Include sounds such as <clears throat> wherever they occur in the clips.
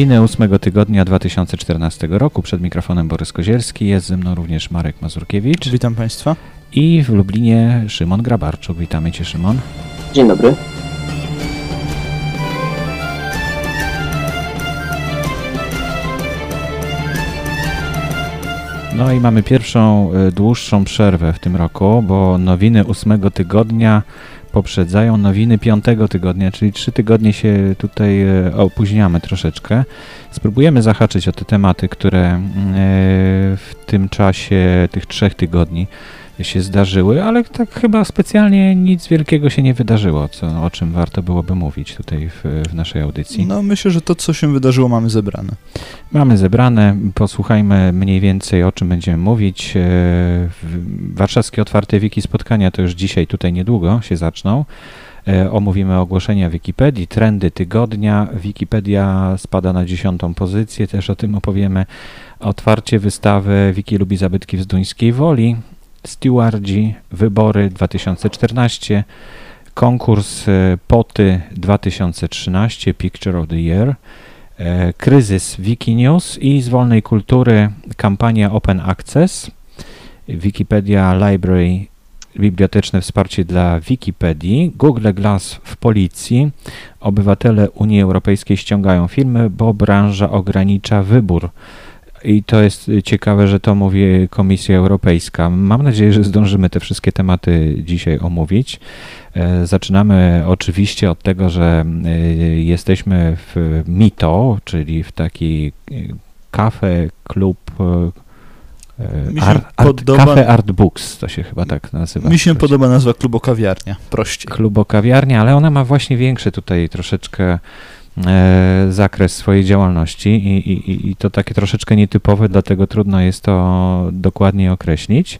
Nowiny ósmego tygodnia 2014 roku. Przed mikrofonem Borys Kozielski. Jest ze mną również Marek Mazurkiewicz. Witam Państwa. I w Lublinie Szymon Grabarczuk. Witamy Cię, Szymon. Dzień dobry. No i mamy pierwszą y, dłuższą przerwę w tym roku, bo nowiny ósmego tygodnia poprzedzają nowiny piątego tygodnia, czyli trzy tygodnie się tutaj y, opóźniamy troszeczkę. Spróbujemy zahaczyć o te tematy, które y, w tym czasie tych trzech tygodni się zdarzyły, ale tak chyba specjalnie nic wielkiego się nie wydarzyło, co, o czym warto byłoby mówić tutaj w, w naszej audycji. No myślę, że to, co się wydarzyło, mamy zebrane. Mamy zebrane, posłuchajmy mniej więcej o czym będziemy mówić. E, warszawskie Otwarte Wiki spotkania to już dzisiaj, tutaj niedługo się zaczną. E, omówimy ogłoszenia Wikipedii, trendy tygodnia. Wikipedia spada na dziesiątą pozycję, też o tym opowiemy. Otwarcie wystawy Wiki lubi zabytki w Zduńskiej Woli. Stewardzi, wybory 2014, konkurs e, POTY 2013, Picture of the Year, e, kryzys Wikinews i z wolnej kultury kampania Open Access, Wikipedia Library, biblioteczne wsparcie dla Wikipedii, Google Glass w policji, obywatele Unii Europejskiej ściągają filmy, bo branża ogranicza wybór. I to jest ciekawe, że to mówi Komisja Europejska. Mam nadzieję, że zdążymy te wszystkie tematy dzisiaj omówić. E, zaczynamy oczywiście od tego, że e, jesteśmy w MITO, czyli w taki e, kafe, klub Art, podoba... Cafe Art Books, to się chyba tak nazywa. Mi się podoba nazwa klubokawiarnia, prościej. Klubokawiarnia, ale ona ma właśnie większe tutaj troszeczkę zakres swojej działalności i, i, i to takie troszeczkę nietypowe, dlatego trudno jest to dokładnie określić.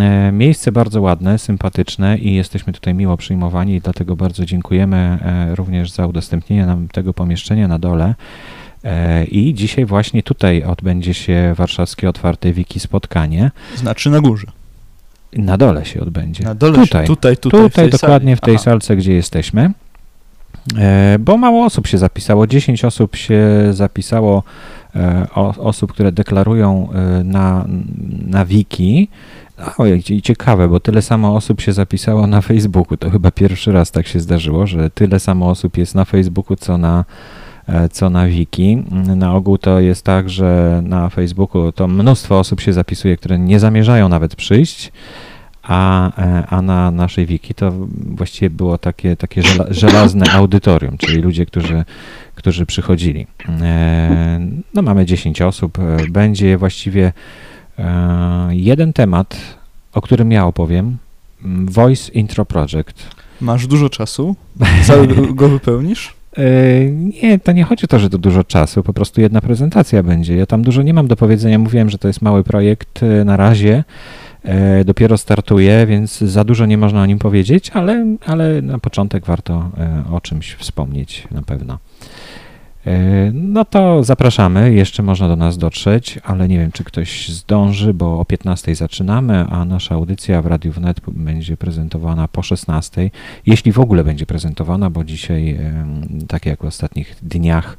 E, miejsce bardzo ładne, sympatyczne i jesteśmy tutaj miło przyjmowani i dlatego bardzo dziękujemy e, również za udostępnienie nam tego pomieszczenia na dole. I dzisiaj właśnie tutaj odbędzie się warszawskie otwarte wiki spotkanie. Znaczy na górze. Na dole się odbędzie. Na dole tutaj, się, tutaj, tutaj, tutaj dokładnie sali. w tej Aha. salce, gdzie jesteśmy. E, bo mało osób się zapisało. 10 osób się zapisało, e, osób, które deklarują e, na, na wiki. Ojej, ciekawe, bo tyle samo osób się zapisało na Facebooku. To chyba pierwszy raz tak się zdarzyło, że tyle samo osób jest na Facebooku, co na, co na wiki. Na ogół to jest tak, że na Facebooku to mnóstwo osób się zapisuje, które nie zamierzają nawet przyjść a, e, a na naszej wiki to właściwie było takie, takie żelazne audytorium, czyli ludzie, którzy, którzy przychodzili. E, no mamy 10 osób, e, będzie właściwie jeden temat, o którym ja opowiem, Voice Intro Project. Masz dużo czasu? Cały <laughs> go wypełnisz? Nie, to nie chodzi o to, że to dużo czasu, po prostu jedna prezentacja będzie. Ja tam dużo nie mam do powiedzenia. Mówiłem, że to jest mały projekt na razie. E, dopiero startuje, więc za dużo nie można o nim powiedzieć, ale, ale na początek warto e, o czymś wspomnieć na pewno. E, no to zapraszamy, jeszcze można do nas dotrzeć, ale nie wiem, czy ktoś zdąży, bo o 15 zaczynamy, a nasza audycja w Radiu Wnet będzie prezentowana po 16, jeśli w ogóle będzie prezentowana, bo dzisiaj, tak jak w ostatnich dniach,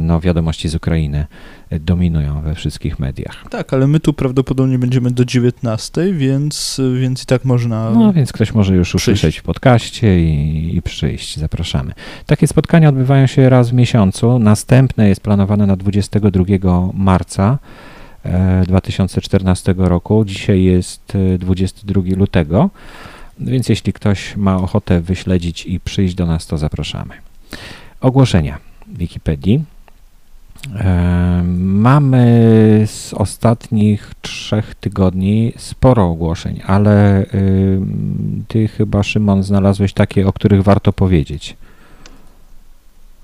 no, wiadomości z Ukrainy dominują we wszystkich mediach. Tak, ale my tu prawdopodobnie będziemy do 19, więc, więc i tak można. No, więc ktoś może już przyjść. usłyszeć w podcaście i, i przyjść. Zapraszamy. Takie spotkania odbywają się raz w miesiącu. Następne jest planowane na 22 marca. 2014 e, roku. Dzisiaj jest 22 e, lutego, więc jeśli ktoś ma ochotę wyśledzić i przyjść do nas, to zapraszamy. Ogłoszenia. Wikipedii. E, mamy z ostatnich trzech tygodni sporo ogłoszeń, ale y, ty chyba, Szymon, znalazłeś takie, o których warto powiedzieć.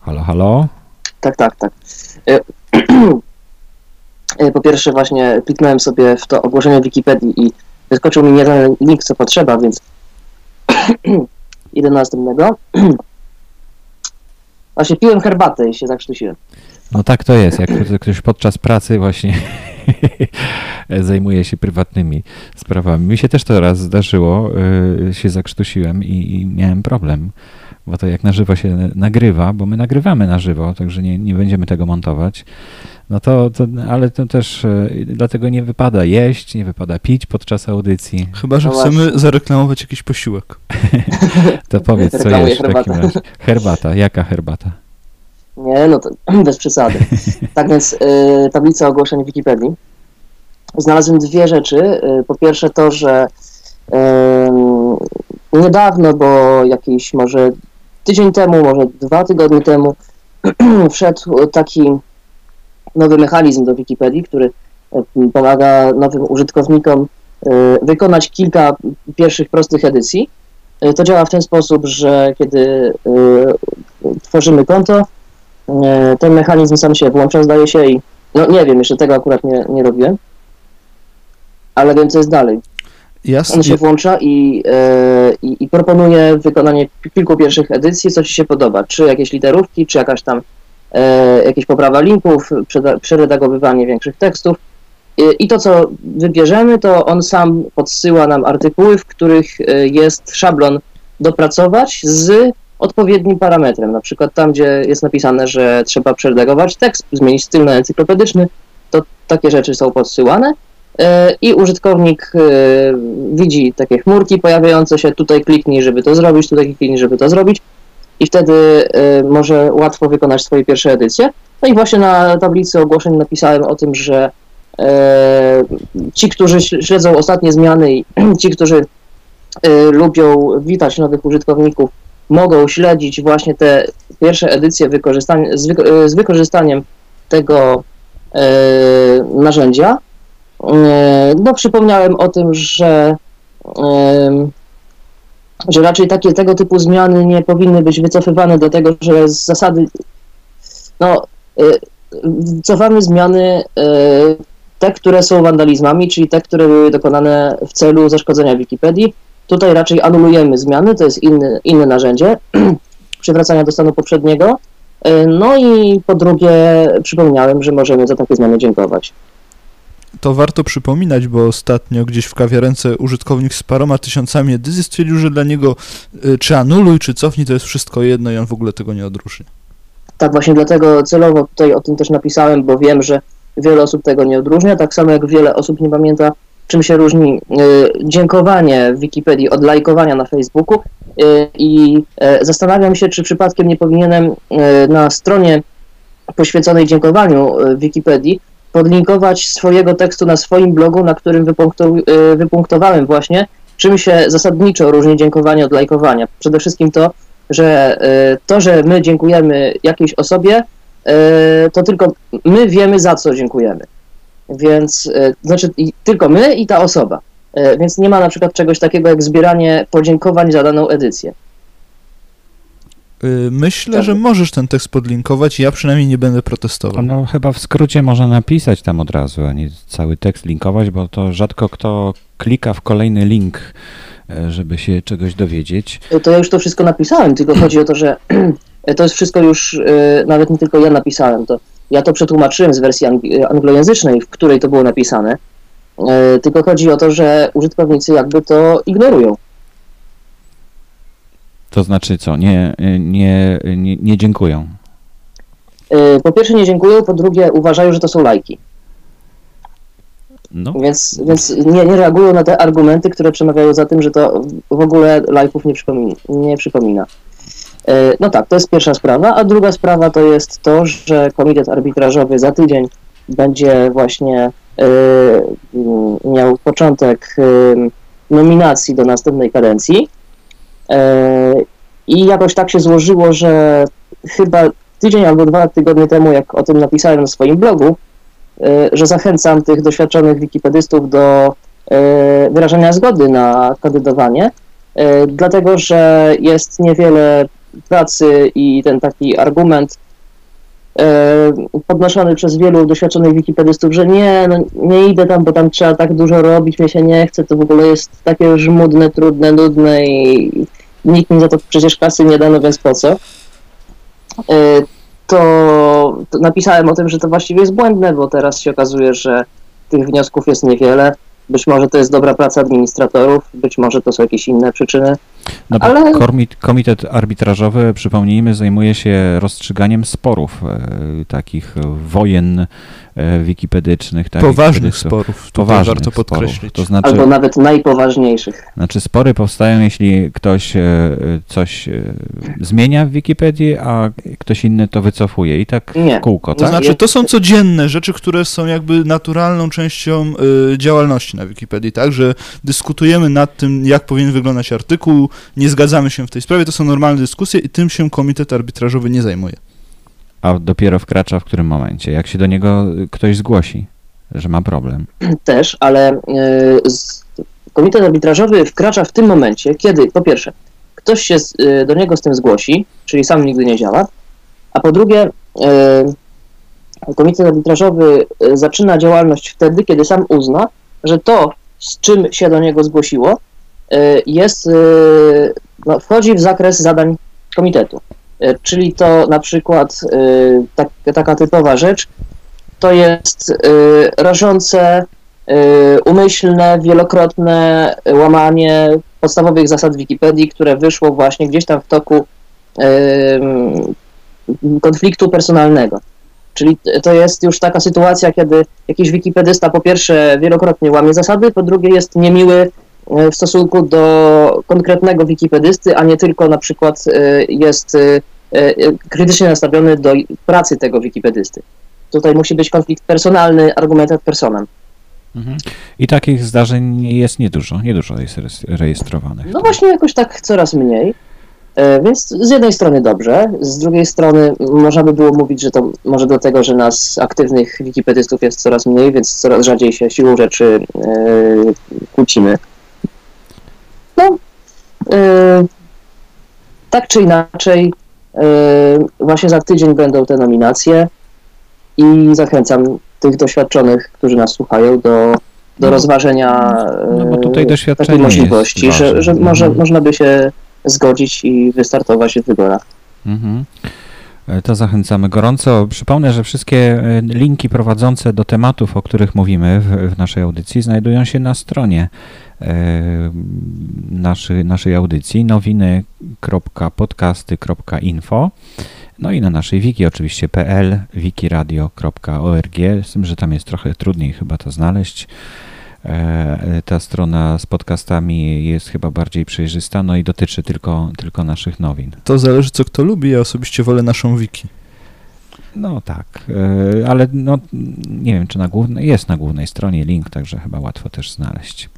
Halo, halo? Tak, tak, tak. E, <clears throat> e, po pierwsze właśnie kliknąłem sobie w to ogłoszenie Wikipedii i wyskoczył mi nie ten link, co potrzeba, więc <clears throat> idę następnego. <clears throat> Właśnie piłem herbatę i się zakrztusiłem. No tak to jest, jak ktoś podczas pracy właśnie <laughs> zajmuje się prywatnymi sprawami. Mi się też to raz zdarzyło, y, się zakrztusiłem i, i miałem problem, bo to jak na żywo się nagrywa, bo my nagrywamy na żywo, także nie, nie będziemy tego montować. No to, to, ale to też y, dlatego nie wypada jeść, nie wypada pić podczas audycji. Chyba, że No chcemy właśnie. zareklamować jakiś posiłek. <laughs> To powiedz, co Reklamuję jesz w takim herbatę. razie. Herbata, jaka herbata? Nie, no to <clears throat> bez przesady. Tak więc y, tablica ogłoszeń w Wikipedii. Znalazłem dwie rzeczy. Y, po pierwsze to, że y, niedawno, bo jakiś może tydzień temu, może dwa tygodnie temu <clears throat> wszedł taki nowy mechanizm do Wikipedii, który y, pomaga nowym użytkownikom y, wykonać kilka pierwszych prostych edycji. Y, To działa w ten sposób, że kiedy tworzymy konto, E, ten mechanizm sam się włącza, zdaje się i no nie wiem, jeszcze tego akurat nie, nie robiłem, ale wiem co jest dalej. Jasne. On się włącza i, e, i, i proponuje wykonanie kilku pierwszych edycji, co Ci się podoba, czy jakieś literówki, czy jakaś tam e, jakieś poprawa linków, przeredagowywanie większych tekstów I, i to co wybierzemy, to on sam podsyła nam artykuły, w których e, jest szablon dopracować z odpowiednim parametrem. Na przykład tam, gdzie jest napisane, że trzeba przeredagować tekst, zmienić styl na encyklopedyczny, to takie rzeczy są podsyłane e, i użytkownik e, widzi takie chmurki pojawiające się, tutaj kliknij, żeby to zrobić, tutaj kliknij, żeby to zrobić i wtedy e, może łatwo wykonać swoje pierwsze edycje. No i właśnie na tablicy ogłoszeń napisałem o tym, że e, ci, którzy śl- śledzą ostatnie zmiany i <clears throat> ci, którzy e, lubią witać nowych użytkowników, mogą śledzić właśnie te pierwsze edycje z, e, z wykorzystaniem tego e, narzędzia. E, No, przypomniałem o tym, że, em, że raczej takie tego typu zmiany nie powinny być wycofywane do tego, że z zasady no, e, cofamy zmiany e, te, które są wandalizmami, czyli te, które były dokonane w celu zaszkodzenia Wikipedii. Tutaj raczej anulujemy zmiany, to jest inny, inne narzędzie <clears throat> przywracania do stanu poprzedniego. E, No i po drugie przypomniałem, że możemy za takie zmiany dziękować. To warto przypominać, bo ostatnio gdzieś w kawiarence użytkownik z paroma tysiącami edycji stwierdził, że dla niego y, czy anuluj, czy cofnij, to jest wszystko jedno i on w ogóle tego nie odróżnia. Tak właśnie dlatego celowo tutaj o tym też napisałem, bo wiem, że wiele osób tego nie odróżnia, tak samo jak wiele osób nie pamięta, czym się różni y, dziękowanie w Wikipedii od lajkowania na Facebooku y, i y, zastanawiam się, czy przypadkiem nie powinienem na stronie poświęconej dziękowaniu w Wikipedii podlinkować swojego tekstu na swoim blogu, na którym y, wypunktowałem właśnie, czym się zasadniczo różni dziękowanie od lajkowania. Przede wszystkim to, że y, to, że my dziękujemy jakiejś osobie, y, to tylko my wiemy, za co dziękujemy. Więc, znaczy tylko my i ta osoba. Więc nie ma na przykład czegoś takiego jak zbieranie podziękowań za daną edycję. Y, Myślę, Tak. że możesz ten tekst podlinkować, ja przynajmniej nie będę protestował. No chyba w skrócie można napisać tam od razu, a nie cały tekst linkować, bo to rzadko kto klika w kolejny link, e, żeby się czegoś dowiedzieć. Y, To ja już to wszystko napisałem, tylko chodzi o to, że <clears throat> to jest wszystko już, nawet nie tylko ja napisałem, to ja to przetłumaczyłem z wersji ang- anglojęzycznej, w której to było napisane, tylko chodzi o to, że użytkownicy jakby to ignorują. To znaczy co, nie, nie, nie, nie dziękują. Y, Po pierwsze nie dziękują, po drugie uważają, że to są lajki. No, Więc, więc nie, nie reagują na te argumenty, które przemawiają za tym, że to w ogóle lajków nie przypomina. Nie przypomina. E, No tak, to jest pierwsza sprawa, a druga sprawa to jest to, że komitet arbitrażowy za tydzień będzie właśnie m, miał początek e, nominacji do następnej kadencji i jakoś tak się złożyło, że chyba tydzień albo dwa tygodnie temu, jak o tym napisałem na swoim blogu, e, że zachęcam tych doświadczonych wikipedystów do e, wyrażenia zgody na kandydowanie, e, dlatego że jest niewiele pracy i ten taki argument e, podnoszony przez wielu doświadczonych wikipedystów, że nie, no, nie idę tam, bo tam trzeba tak dużo robić, mnie się nie chce, to w ogóle jest takie żmudne, trudne, nudne i nikt mi za to przecież kasy nie da, no więc po co? E, to, to napisałem o tym, że to właściwie jest błędne, bo teraz się okazuje, że tych wniosków jest niewiele. Być może to jest dobra praca administratorów, być może to są jakieś inne przyczyny. No Ale- komit- komitet arbitrażowy, przypomnijmy, zajmuje się rozstrzyganiem sporów, e, takich wojen wikipedycznych. takich, Poważnych sporów, tutaj Poważnych warto sporów. podkreślić. To znaczy, Albo nawet najpoważniejszych. znaczy spory powstają, jeśli ktoś e, e, coś e, zmienia w Wikipedii, a ktoś inny to wycofuje i tak Nie. w kółko, To tak? znaczy, to są codzienne rzeczy, które są jakby naturalną częścią działalności na Wikipedii, tak? Że dyskutujemy nad tym, jak powinien wyglądać artykuł, nie zgadzamy się w tej sprawie, to są normalne dyskusje i tym się komitet arbitrażowy nie zajmuje. A dopiero wkracza w którym momencie? Jak się do niego ktoś zgłosi, że ma problem. <clears throat> też, ale z, komitet arbitrażowy wkracza w tym momencie, kiedy po pierwsze ktoś się e, do niego z tym zgłosi, czyli sam nigdy nie działa, a po drugie komitet arbitrażowy zaczyna działalność wtedy, kiedy sam uzna, że to, z czym się do niego zgłosiło, jest, no, wchodzi w zakres zadań komitetu. E, Czyli to na przykład e, tak, taka typowa rzecz, to jest y, rażące, umyślne, wielokrotne łamanie podstawowych zasad Wikipedii, które wyszło właśnie gdzieś tam w toku konfliktu personalnego. Czyli to jest już taka sytuacja, kiedy jakiś wikipedysta po pierwsze wielokrotnie łamie zasady, po drugie jest niemiły w stosunku do konkretnego wikipedysty, a nie tylko na przykład y, jest y, krytycznie nastawiony do pracy tego wikipedysty. Tutaj musi być konflikt personalny, argument ad personam. I takich zdarzeń jest niedużo, niedużo jest rejestrowanych. No właśnie jakoś tak coraz mniej. E, Więc z jednej strony dobrze, z drugiej strony można by było mówić, że to może do tego, że nas aktywnych wikipedystów jest coraz mniej, więc coraz rzadziej się siłą rzeczy e, kłócimy. E, tak czy inaczej, e, właśnie za tydzień będą te nominacje i zachęcam tych doświadczonych, którzy nas słuchają do, do No, rozważenia no bo tutaj takiej możliwości, że, że może, Mhm. można by się zgodzić i wystartować w wyborach. Mhm. E, To zachęcamy gorąco. Przypomnę, że wszystkie e, linki prowadzące do tematów, o których mówimy w, w naszej audycji, znajdują się na stronie naszy, naszej audycji nowiny.podcasty.info no i na naszej wiki oczywiście pl, wikiradio.org, z tym, że tam jest trochę trudniej chyba to znaleźć. E, Ta strona z podcastami jest chyba bardziej przejrzysta, no i dotyczy tylko, tylko naszych nowin. To zależy, co kto lubi, ja osobiście wolę naszą wiki. No tak, e, ale no, nie wiem, czy na głównej, jest na głównej stronie link, także chyba łatwo też znaleźć.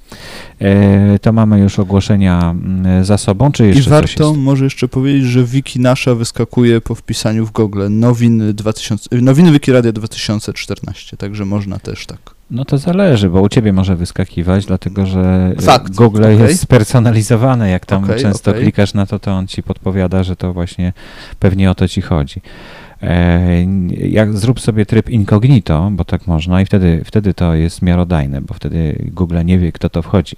E, To mamy już ogłoszenia mm, za sobą, czy I jeszcze coś warto jest? może jeszcze powiedzieć, że wiki nasza wyskakuje po wpisaniu w Google nowiny, 2000, nowiny Wikiradia 2014, także można też tak. No to zależy, bo u ciebie może wyskakiwać, dlatego że e, Fakt, Google okej. jest spersonalizowane. Jak tam Okej, często okej. klikasz na to, to on ci podpowiada, że to właśnie pewnie o to ci chodzi. E, jak zrób sobie tryb incognito, bo tak można, i wtedy, wtedy to jest miarodajne, bo wtedy Google nie wie, kto to wchodzi.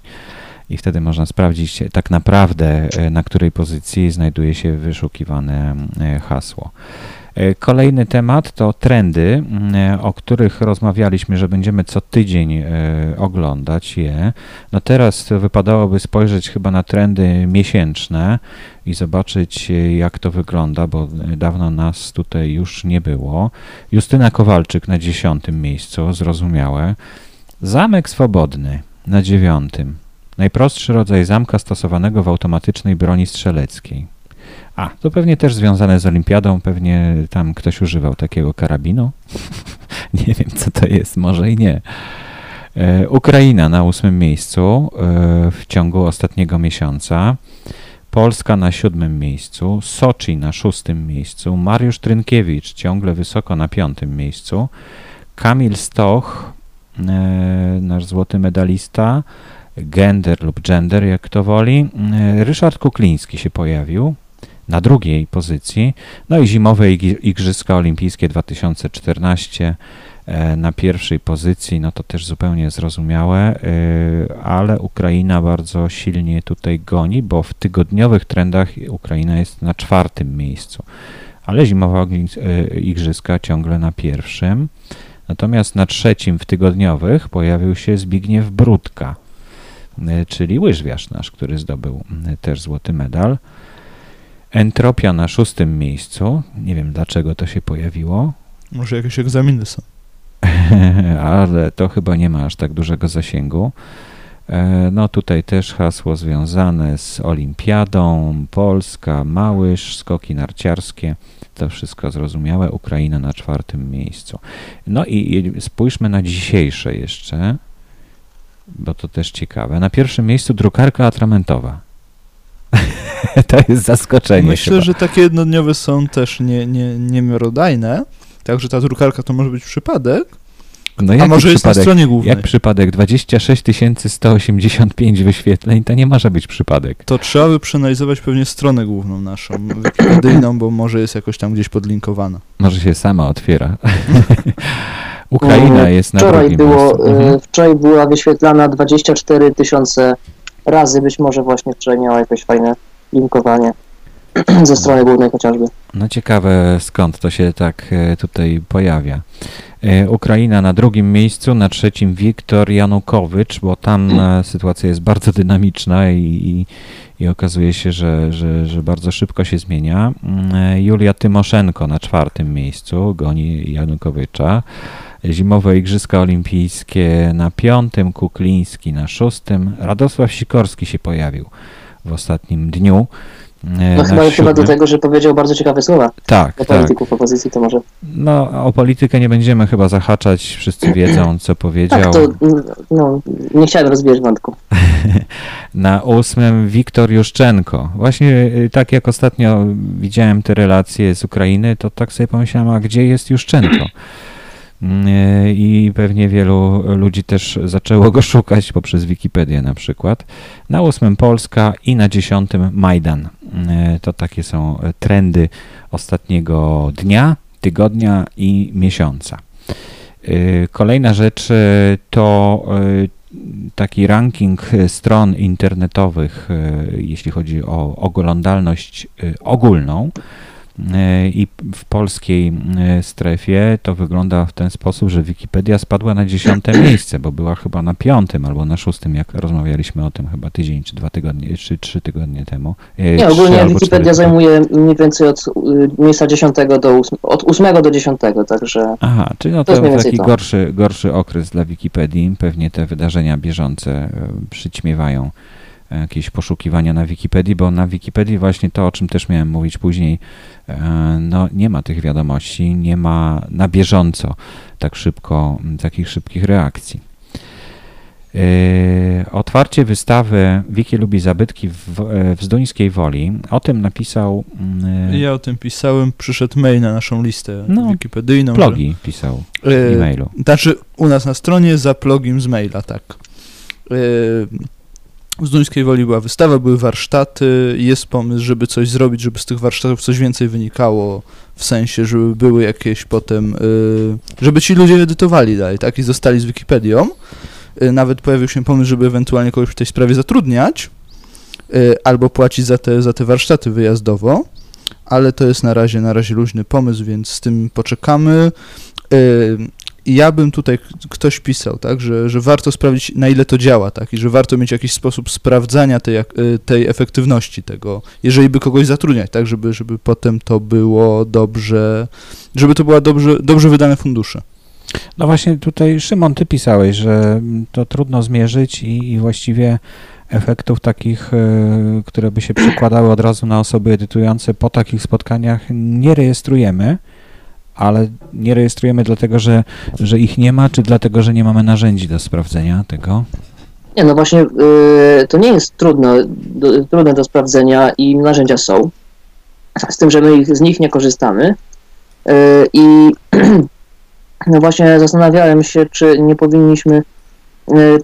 I wtedy można sprawdzić tak naprawdę, e, na której pozycji znajduje się wyszukiwane e, hasło. E, Kolejny temat to trendy, o których rozmawialiśmy, że będziemy co tydzień e, oglądać je. No teraz wypadałoby spojrzeć chyba na trendy miesięczne i zobaczyć, e, jak to wygląda, bo dawno nas tutaj już nie było. Justyna Kowalczyk na dziesiątym miejscu, zrozumiałe. Zamek Swobodny na dziewiątym. Najprostszy rodzaj zamka stosowanego w automatycznej broni strzeleckiej. A, to pewnie też związane z olimpiadą, pewnie tam ktoś używał takiego karabinu. <laughs> nie wiem, co to jest, może i nie. E, Ukraina na ósmym miejscu e, w ciągu ostatniego miesiąca. Polska na siódmym miejscu, Soczi na szóstym miejscu, Mariusz Trynkiewicz ciągle wysoko na piątym miejscu, Kamil Stoch, e, nasz złoty medalista, gender lub gender, jak to woli. Ryszard Kukliński się pojawił na drugiej pozycji. No i zimowe Igrzyska Olimpijskie 2014 e, na pierwszej pozycji, no to też zupełnie zrozumiałe, e, ale Ukraina bardzo silnie tutaj goni, bo w tygodniowych trendach Ukraina jest na czwartym miejscu, ale zimowe e, Igrzyska ciągle na pierwszym. Natomiast na trzecim w tygodniowych pojawił się Zbigniew Brudka, czyli łyżwiarz nasz, który zdobył też złoty medal. Entropia na szóstym miejscu. Nie wiem dlaczego to się pojawiło, Może jakieś egzaminy są. <laughs> ale to chyba nie ma aż tak dużego zasięgu. E, No tutaj też hasło związane z Olimpiadą, Polska, Małysz, skoki narciarskie, to wszystko zrozumiałe, Ukraina na czwartym miejscu. No i i spójrzmy na dzisiejsze jeszcze, bo to też ciekawe. Na pierwszym miejscu drukarka atramentowa. <laughs> to jest zaskoczenie Myślę, chyba. że takie jednodniowe są też nie, nie, niemiarodajne, także ta drukarka to może być przypadek, No a może jest na przypadek? stronie głównej. Jak przypadek 26 185 wyświetleń, to nie może być przypadek. To trzeba by przeanalizować pewnie stronę główną naszą, wikipedyjną, bo może jest jakoś tam gdzieś podlinkowana. Może się sama otwiera. <laughs> Ukraina jest na Wczoraj, drugim było, miejscu. e, Mhm. wczoraj była wyświetlana 24 tysiące razy, być może właśnie wczoraj miała jakieś fajne linkowanie <clears throat> ze strony głównej chociażby. No ciekawe skąd to się tak e, tutaj pojawia. E, Ukraina na drugim miejscu, na trzecim Wiktor Janukowycz, bo tam e, <clears throat> sytuacja jest bardzo dynamiczna i, i, i okazuje się, że, że, że bardzo szybko się zmienia. Mm, Julia Tymoszenko na czwartym miejscu, goni Janukowycza. Zimowe Igrzyska Olimpijskie na piątym, Kukliński na szóstym. Radosław Sikorski się pojawił w ostatnim dniu. e, No chyba, chyba do tego, że powiedział bardzo ciekawe słowa Tak, do tak. polityków opozycji, to może... No, o politykę nie będziemy chyba zahaczać, wszyscy wiedzą, co powiedział. Tak, to no, nie chciałem rozwijać wątku. <laughs> Na ósmym Wiktor Juszczenko. Właśnie y, tak jak ostatnio widziałem te relacje z Ukrainy, to tak sobie pomyślałem, a gdzie jest Juszczenko? Mm, y, I pewnie wielu ludzi też zaczęło go szukać poprzez Wikipedię na przykład. Na ósmym Polska i na dziesiątym Majdan. Y, To takie są y, trendy ostatniego dnia, tygodnia i miesiąca. Kolejna rzecz to taki ranking stron internetowych, jeśli chodzi o oglądalność ogólną. Y, I w polskiej y, strefie to wygląda w ten sposób, że Wikipedia spadła na dziesiąte <clears throat> miejsce, bo była chyba na piątym albo na szóstym, jak rozmawialiśmy o tym chyba tydzień czy dwa tygodnie, czy trzy tygodnie temu. Y, Nie, ogólnie Wikipedia tygodnie. zajmuje mniej więcej od miejsca 10 do 8, od 8 do 10, także Aha, czyli no To jest to taki to. gorszy, gorszy okres dla Wikipedii. Pewnie te wydarzenia bieżące e, przyćmiewają e, jakieś poszukiwania na Wikipedii, bo na Wikipedii właśnie to, o czym też miałem mówić później, e, no nie ma tych wiadomości, nie ma na bieżąco tak szybko, takich szybkich reakcji. E, Otwarcie wystawy Wiki lubi zabytki w, e, w Zduńskiej Woli. O tym napisał mm, Ja o tym pisałem, przyszedł mail na naszą listę No, wikipedyjną. że- blogi, pisał w E, e-mailu. Znaczy u nas na stronie za plugin z maila, tak. E, W Zduńskiej Woli była wystawa, były warsztaty, jest pomysł, żeby coś zrobić, żeby z tych warsztatów coś więcej wynikało, w sensie, żeby były jakieś potem, e, żeby ci ludzie edytowali dalej, tak, i zostali z Wikipedią. E, Nawet pojawił się pomysł, żeby ewentualnie kogoś w tej sprawie zatrudniać, e, albo płacić za te, za te warsztaty wyjazdowo, ale to jest na razie, na razie luźny pomysł, więc z tym poczekamy. Ja bym tutaj, ktoś pisał, tak, że, że warto sprawdzić, na ile to działa, tak, i że warto mieć jakiś sposób sprawdzania tej, y, tej efektywności tego, jeżeli by kogoś zatrudniać, tak, żeby, żeby potem to było dobrze, żeby to była dobrze, dobrze wydane fundusze. No właśnie tutaj Szymon, ty pisałeś, że to trudno zmierzyć i, i właściwie efektów takich, e, które by się przekładały od razu na osoby edytujące po takich spotkaniach nie rejestrujemy, ale nie rejestrujemy dlatego, że, że ich nie ma, czy dlatego, że nie mamy narzędzi do sprawdzenia tego? Nie, no właśnie, y, to nie jest trudno, do, trudne do sprawdzenia i narzędzia są. Z tym, że my ich, z nich nie korzystamy. Y, I <clears throat> no właśnie zastanawiałem się, czy nie powinniśmy y,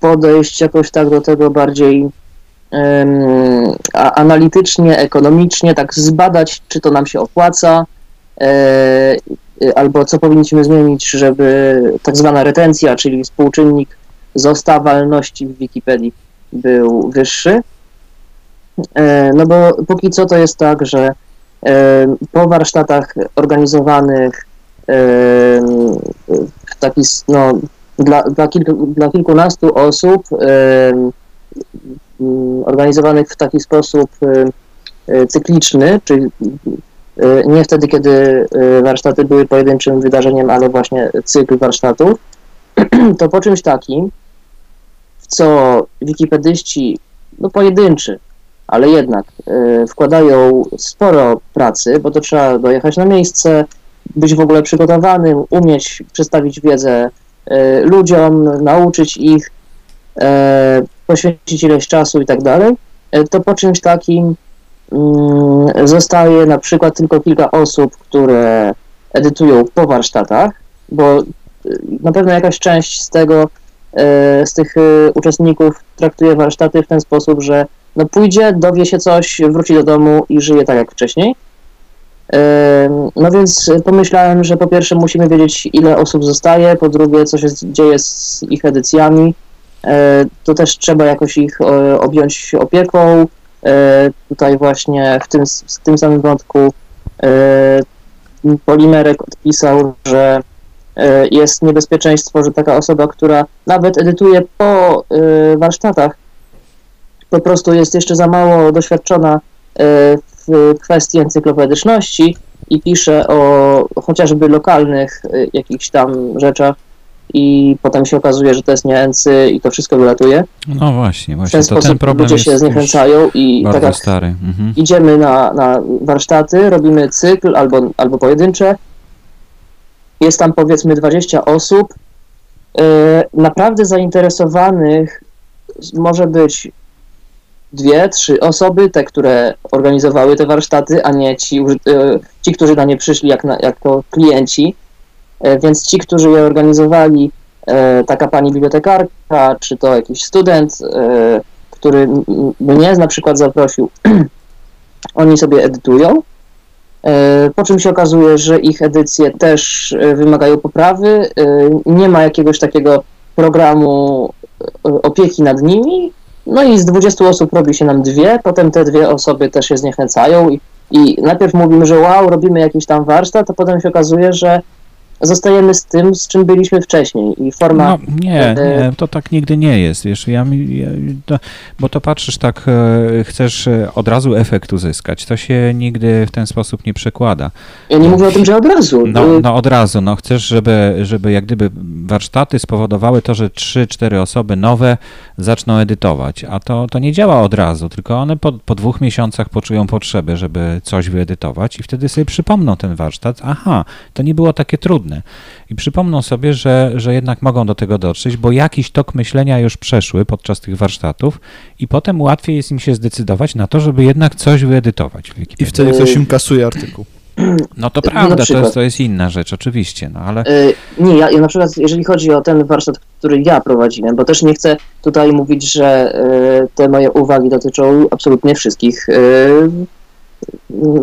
podejść jakoś tak do tego bardziej analitycznie, ekonomicznie, tak zbadać, czy to nam się opłaca, albo co powinniśmy zmienić, żeby tak zwana retencja, czyli współczynnik zostawalności w Wikipedii był wyższy. E, No bo póki co to jest tak, że e, po warsztatach organizowanych w taki, no, dla, dla, kilku, dla kilkunastu osób organizowanych w taki sposób cykliczny, czyli nie wtedy, kiedy warsztaty były pojedynczym wydarzeniem, ale właśnie cykl warsztatów, <clears throat> to po czymś takim, w co wikipedyści, no pojedynczy, ale jednak wkładają sporo pracy, bo to trzeba dojechać na miejsce, być w ogóle przygotowanym, umieć przedstawić wiedzę ludziom, nauczyć ich, poświęcić ileś czasu i tak dalej, to po czymś takim zostaje na przykład tylko kilka osób, które edytują po warsztatach, bo na pewno jakaś część z tego, z tych uczestników traktuje warsztaty w ten sposób, że no pójdzie, dowie się coś, wróci do domu i żyje tak jak wcześniej. No więc pomyślałem, że po pierwsze musimy wiedzieć, ile osób zostaje, po drugie, co się dzieje z ich edycjami. To też trzeba jakoś ich objąć opieką. E, tutaj właśnie w tym, w tym samym wątku Polimerek odpisał, że jest niebezpieczeństwo, że taka osoba, która nawet edytuje po warsztatach, po prostu jest jeszcze za mało doświadczona w kwestii encyklopedyczności i pisze o chociażby lokalnych jakichś tam rzeczach i potem się okazuje, że to jest nie ency i to wszystko wylatuje. No właśnie, właśnie. W ten to sposób ten problem ludzie się zniechęcają i tak jak stary. Mhm. idziemy na, na warsztaty, robimy cykl albo, albo pojedyncze, jest tam powiedzmy 20 osób, yy, naprawdę zainteresowanych może być dwie, trzy osoby, te, które organizowały te warsztaty, a nie ci, e, ci którzy na nie przyszli jak na, jako klienci. E, więc ci, którzy je organizowali, e, taka pani bibliotekarka, czy to jakiś student, który mnie na przykład zaprosił, <clears throat> oni sobie edytują, po czym się okazuje, że ich edycje też wymagają poprawy, nie ma jakiegoś takiego programu opieki nad nimi, no i z 20 osób robi się nam dwie, potem te dwie osoby też się zniechęcają i, i najpierw mówimy, że wow, robimy jakiś tam warsztat, a potem się okazuje, że zostajemy z tym, z czym byliśmy wcześniej i forma... No, nie, e, nie, to tak nigdy nie jest, wiesz, ja, ja bo to patrzysz tak, e, chcesz e, od razu efekt uzyskać, to się nigdy w ten sposób nie przekłada. Ja nie mówię o tym, że od razu. No, no od razu, no chcesz, żeby, żeby jak gdyby warsztaty spowodowały to, że trzy, cztery osoby nowe zaczną edytować, a to, to nie działa od razu, tylko one po, po dwóch miesiącach poczują potrzebę, żeby coś wyedytować i wtedy sobie przypomną ten warsztat, aha, to nie było takie trudne, i przypomną sobie, że, że jednak mogą do tego dotrzeć, bo jakiś tok myślenia już przeszły podczas tych warsztatów i potem łatwiej jest im się zdecydować na to, żeby jednak coś wyedytować. I wtedy ktoś im kasuje artykuł. No to prawda, to jest, to jest inna rzecz, oczywiście, no ale... Yy, nie, ja, ja na przykład, jeżeli chodzi o ten warsztat, który ja prowadziłem, bo też nie chcę tutaj mówić, że yy, te moje uwagi dotyczą absolutnie wszystkich yy,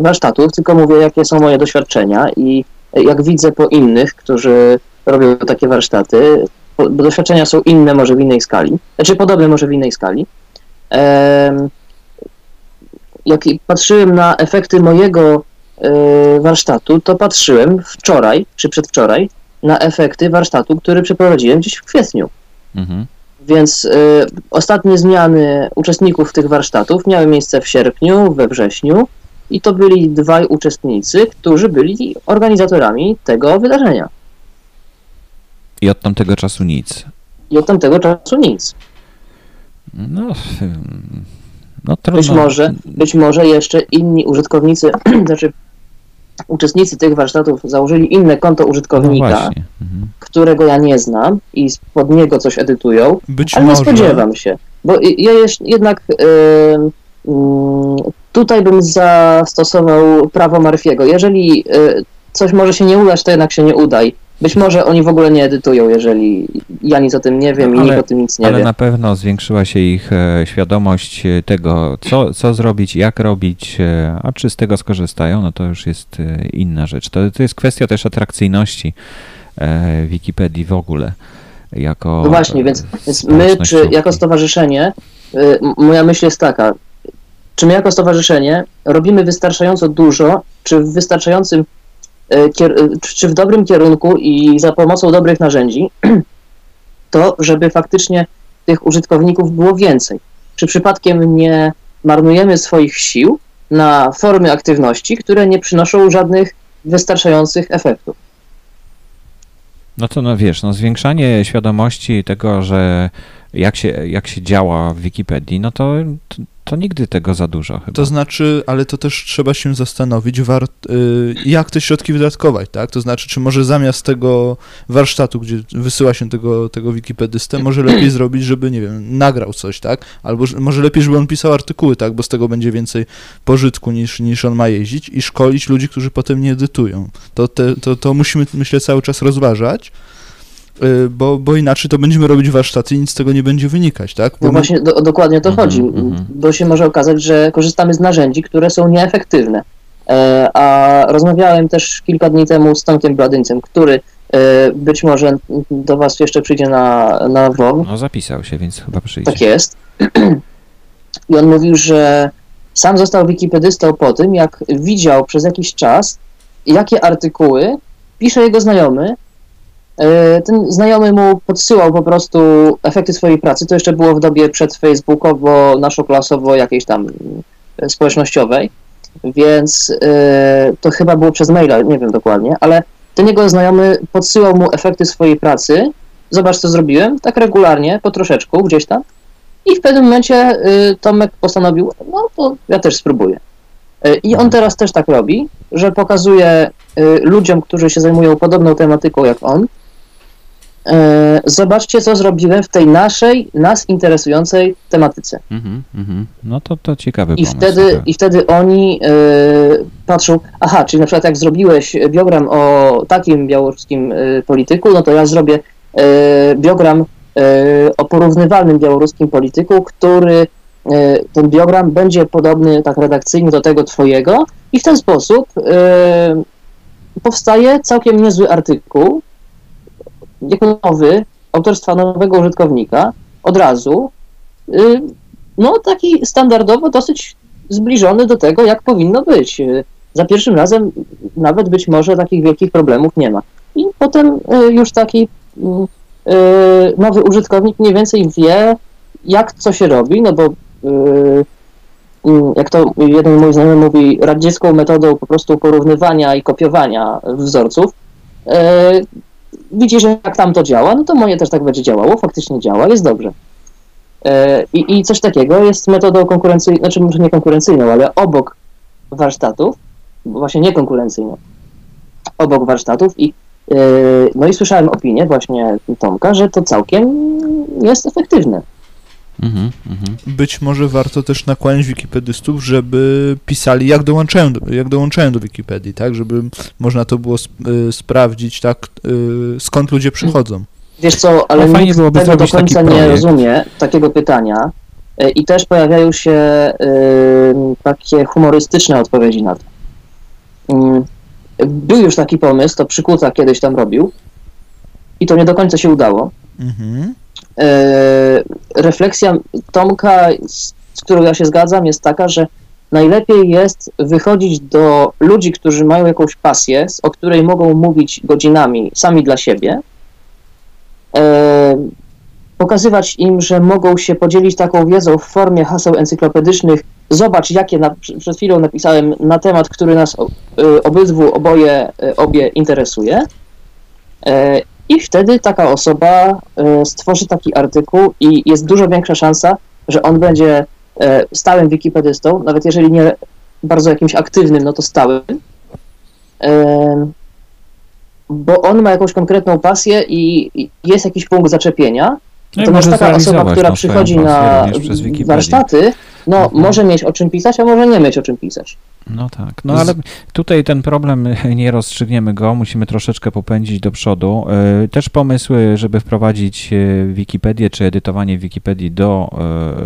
warsztatów, tylko mówię, jakie są moje doświadczenia i jak widzę po innych, którzy robią takie warsztaty, bo doświadczenia są inne może w innej skali, znaczy podobne może w innej skali. Jak patrzyłem na efekty mojego e, warsztatu, to patrzyłem wczoraj czy przedwczoraj na efekty warsztatu, który przeprowadziłem gdzieś w kwietniu. Mhm. Więc y, ostatnie zmiany uczestników tych warsztatów miały miejsce w sierpniu, we wrześniu, i to byli dwaj uczestnicy, którzy byli organizatorami tego wydarzenia. I od tamtego czasu nic. I od tamtego czasu nic. No, no trudno. Być może, być może jeszcze inni użytkownicy, <clears throat> znaczy uczestnicy tych warsztatów założyli inne konto użytkownika, no mhm. którego ja nie znam i pod niego coś edytują, Być ale może. nie spodziewam się, bo ja jednak yy, Tutaj bym zastosował prawo Murphy'ego. Jeżeli y, coś może się nie udać, to jednak się nie udaj. Być może oni w ogóle nie edytują, jeżeli ja nic o tym nie wiem i nikt o tym nic nie ale wie. Ale na pewno zwiększyła się ich e, świadomość e, tego, co, co zrobić, jak robić, e, a czy z tego skorzystają, no to już jest inna rzecz. To, to jest kwestia też atrakcyjności Wikipedii w ogóle. Jako no właśnie, więc, więc my, czy jako stowarzyszenie, moja myśl jest taka, czy my jako stowarzyszenie robimy wystarczająco dużo, czy w wystarczającym e, e, czy w dobrym kierunku i za pomocą dobrych narzędzi, <clears throat> to żeby faktycznie tych użytkowników było więcej. Czy przypadkiem nie marnujemy swoich sił na formy aktywności, które nie przynoszą żadnych wystarczających efektów? No to no wiesz, no zwiększanie świadomości tego, że jak się, jak się działa w Wikipedii, no to, to, nigdy tego za dużo chyba. To znaczy, ale to też trzeba się zastanowić, war, y, jak te środki wydatkować, tak? To znaczy, czy może zamiast tego warsztatu, gdzie wysyła się tego, tego wikipedystę, może lepiej zrobić, żeby, nie wiem, nagrał coś, tak? Albo że- może lepiej, żeby on pisał artykuły, tak? Bo z tego będzie więcej pożytku niż, niż on ma jeździć i szkolić ludzi, którzy potem nie edytują. To, te, to, to musimy, myślę, cały czas rozważać. Y, Bo, bo inaczej to będziemy robić warsztaty i nic z tego nie będzie wynikać, tak? Bo No właśnie do, dokładnie o to Mhm, chodzi, mhm. bo się może okazać, że korzystamy z narzędzi, które są nieefektywne. E, a rozmawiałem też kilka dni temu z Tomkiem Bladyńcem, który e, być może do Was jeszcze przyjdzie na, na WOW. No zapisał się, więc chyba przyjdzie. Tak jest. <clears throat> I on mówił, że sam został wikipedystą po tym, jak widział przez jakiś czas, jakie artykuły pisze jego znajomy. E, Ten znajomy mu podsyłał po prostu efekty swojej pracy. To jeszcze było w dobie przedfacebookowo, naszoklasowo jakiejś tam e, społecznościowej, więc e, to chyba było przez maila, nie wiem dokładnie, ale ten jego znajomy podsyłał mu efekty swojej pracy. Zobacz, co zrobiłem, tak regularnie, po troszeczku, gdzieś tam. I w pewnym momencie Tomek postanowił, no to ja też spróbuję. I on teraz też tak robi, że pokazuje ludziom, którzy się zajmują podobną tematyką jak on, zobaczcie, co zrobiłem w tej naszej, nas interesującej tematyce. Mhm, mhm. No to, to ciekawy I pomysł. wtedy, trochę. I wtedy oni y, patrzą, aha, czyli na przykład jak zrobiłeś biogram o takim białoruskim y, polityku, no to ja zrobię y, biogram o porównywalnym białoruskim polityku, który ten biogram będzie podobny tak redakcyjnie do tego twojego i w ten sposób powstaje całkiem niezły artykuł, jako nowy, autorstwa nowego użytkownika, od razu, y, no taki standardowo dosyć zbliżony do tego, jak powinno być. Y, Za pierwszym razem nawet być może takich wielkich problemów nie ma. I potem y, już taki nowy użytkownik mniej więcej wie, jak co się robi, no bo jak to jeden mój znajomy mówi, radziecką metodą po prostu porównywania i kopiowania wzorców, widzi, że jak tam to działa, no to moje też tak będzie działało, faktycznie działa, jest dobrze. E, I, I coś takiego jest metodą konkurencyjną, znaczy może nie konkurencyjną, ale obok warsztatów, właśnie nie konkurencyjną, obok warsztatów i e, no i słyszałem opinię właśnie Tomka, że to całkiem jest efektywne. Mhm, mhm. być może warto też nakłaniać wikipedystów, żeby pisali jak dołączają do, jak dołączają do Wikipedii, tak, żeby można to było sp- y, sprawdzić, tak, y, skąd ludzie przychodzą. Wiesz co, ale No, fajnie nikt byłoby tego do końca nie rozumie takiego pytania e, i też pojawiają się takie humorystyczne odpowiedzi na to. Mm, Był już taki pomysł, to Przykuta kiedyś tam robił i to nie do końca się udało. Mhm. E, refleksja Tomka, z którą ja się zgadzam, jest taka, że najlepiej jest wychodzić do ludzi, którzy mają jakąś pasję, o której mogą mówić godzinami sami dla siebie, e, pokazywać im, że mogą się podzielić taką wiedzą w formie haseł encyklopedycznych. Zobacz, jakie na, przed chwilą napisałem na temat, który nas e, obydwu, oboje, e, obie interesuje. E, I wtedy taka osoba e, stworzy taki artykuł i jest dużo większa szansa, że on będzie e, stałym wikipedystą, nawet jeżeli nie bardzo jakimś aktywnym, no to stałym. Em, Bo on ma jakąś konkretną pasję i jest jakiś punkt zaczepienia. No Natomiast może taka osoba, która przychodzi na warsztaty, no Mhm. może mieć o czym pisać, a może nie mieć o czym pisać. No tak, no ale tutaj ten problem, nie rozstrzygniemy go, musimy troszeczkę popędzić do przodu. E, Też pomysły, żeby wprowadzić e, Wikipedię, czy edytowanie Wikipedii do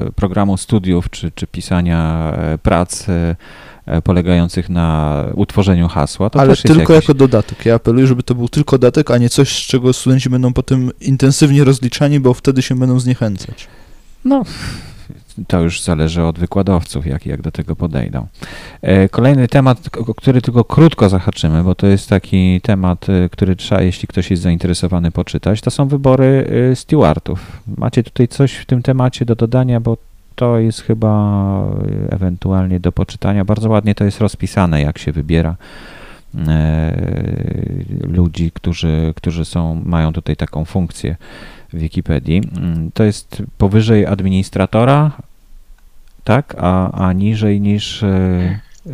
e, programu studiów, czy, czy pisania e, prac e, e, polegających na utworzeniu hasła, to Ale też jest tylko jakiś... jako dodatek. Ja apeluję, żeby to był tylko dodatek, a nie coś, z czego studenci będą potem intensywnie rozliczani, bo wtedy się będą zniechęcać. No, to już zależy od wykładowców, jak, jak do tego podejdą. E, kolejny temat, o który tylko krótko zahaczymy, bo to jest taki temat, e, który trzeba, jeśli ktoś jest zainteresowany, poczytać, to są wybory e, stewardów. Macie tutaj coś w tym temacie do dodania, bo to jest chyba ewentualnie do poczytania. Bardzo ładnie to jest rozpisane, jak się wybiera ludzi, którzy, którzy są, mają tutaj taką funkcję w Wikipedii. Mm, to jest powyżej administratora, tak, a, a niżej niż.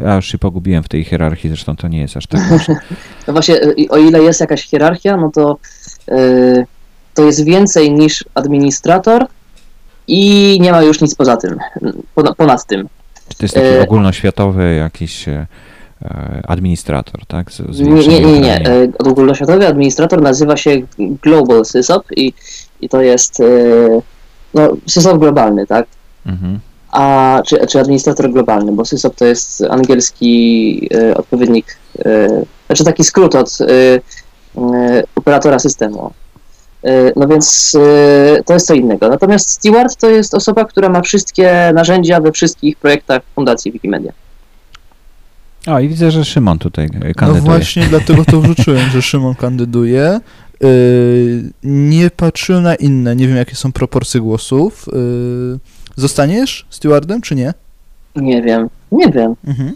Ja już się pogubiłem w tej hierarchii, zresztą to nie jest aż tak. <laughs> No właśnie, o ile jest jakaś hierarchia, no to yy, to jest więcej niż administrator i nie ma już nic poza tym, ponad tym. Czy to jest taki ogólnoświatowy jakiś administrator, tak? Z, z nie, nie, nie, nie. Ogólnoświatowy administrator nazywa się Global SysOp i i to jest e, no, SysOp globalny, tak? Mhm. A, czy, czy administrator globalny, bo SysOp to jest angielski e, odpowiednik, e, znaczy taki skrót od e, e operatora systemu. E, no więc to jest co innego. Natomiast steward to jest osoba, która ma wszystkie narzędzia we wszystkich projektach Fundacji Wikimedia. A i widzę, że Szymon tutaj kandyduje. No właśnie, <laughs> dlatego to wrzuciłem, że Szymon kandyduje. Yy, nie patrzyłem na inne, nie wiem jakie są proporcje głosów. Yy, zostaniesz stewardem, czy nie? Nie wiem, nie wiem. Mhm.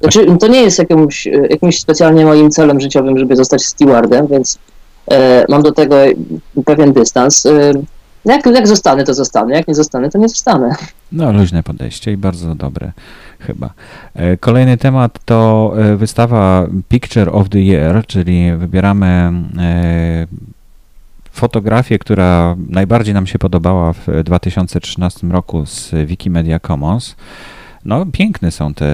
Znaczy, to nie jest jakimś, jakimś specjalnie moim celem życiowym, żeby zostać stewardem, więc e, mam do tego pewien dystans. Jak, jak zostanę, to zostanę, jak nie zostanę, to nie zostanę. No, luźne podejście i bardzo dobre chyba. E, kolejny temat to e, wystawa Picture of the Year, czyli wybieramy e, fotografię, która najbardziej nam się podobała w 2013 roku z Wikimedia Commons. No, piękne są te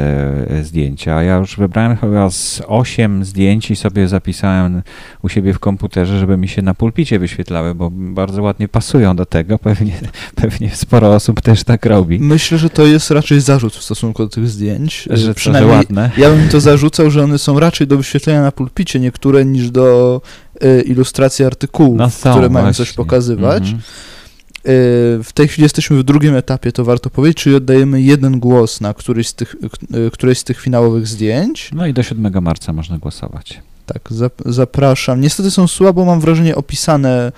e, zdjęcia. Ja już wybrałem chyba z 8 zdjęć i sobie zapisałem u siebie w komputerze, żeby mi się na pulpicie wyświetlały, bo bardzo ładnie pasują do tego. <laughs> Pewnie, pewnie sporo osób też tak robi. Myślę, że to jest raczej zarzut w stosunku do tych zdjęć. Że przynajmniej to, że ładne. Ja bym to zarzucał, że one są raczej do wyświetlenia na pulpicie niektóre niż do y, ilustracji artykułów, no są, które mają właśnie. coś pokazywać. Mm -hmm. Y, w tej chwili jesteśmy w drugim etapie, to warto powiedzieć, czyli oddajemy jeden głos na któryś z tych, y, któreś z tych finałowych zdjęć. No i do 7 marca można głosować. Tak, zapraszam. Niestety są słabo, mam wrażenie, opisane,